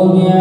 Kemudian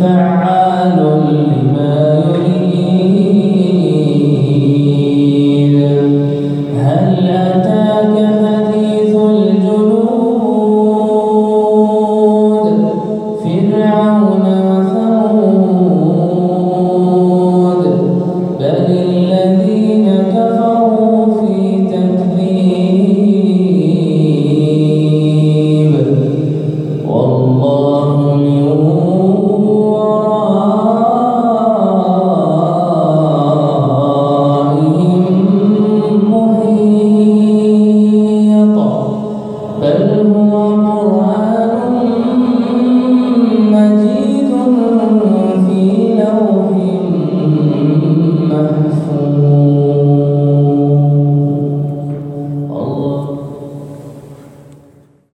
فعال